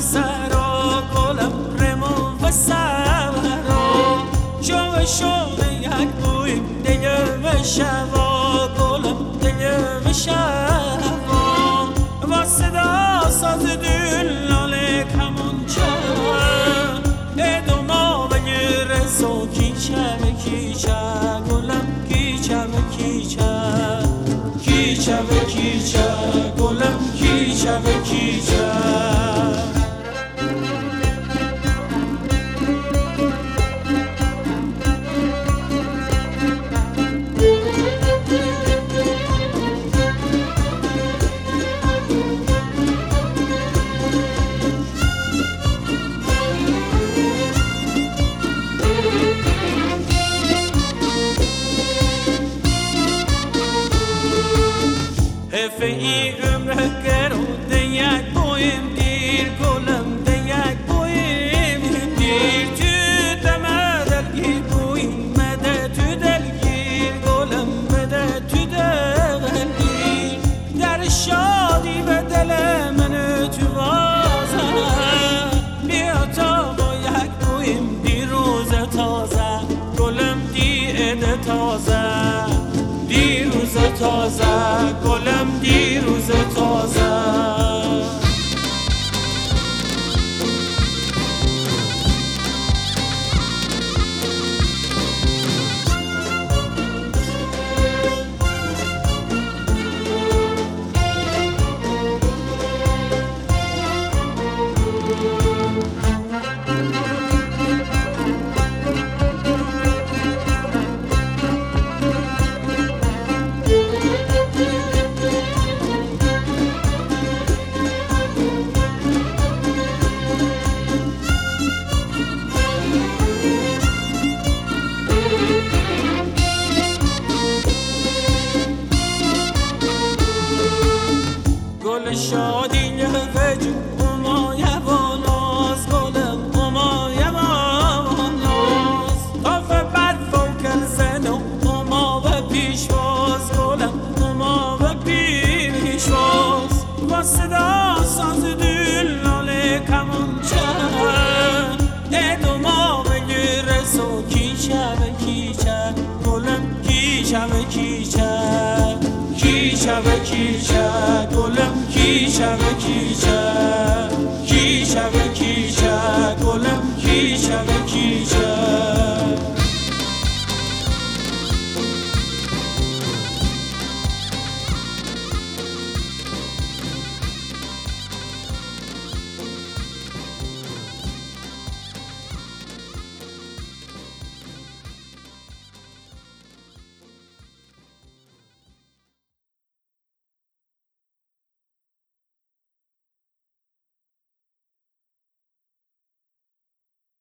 سرا قلم رمو و سرا شو شو یک بوی دیگه شوا Refeyi ömre ker o dünya boyunca دیروز تازه گلم دیروز شادی شبه کیچه گلم کی شبه کیچه. کی شبه کیچه گلم کی شبه کیچه.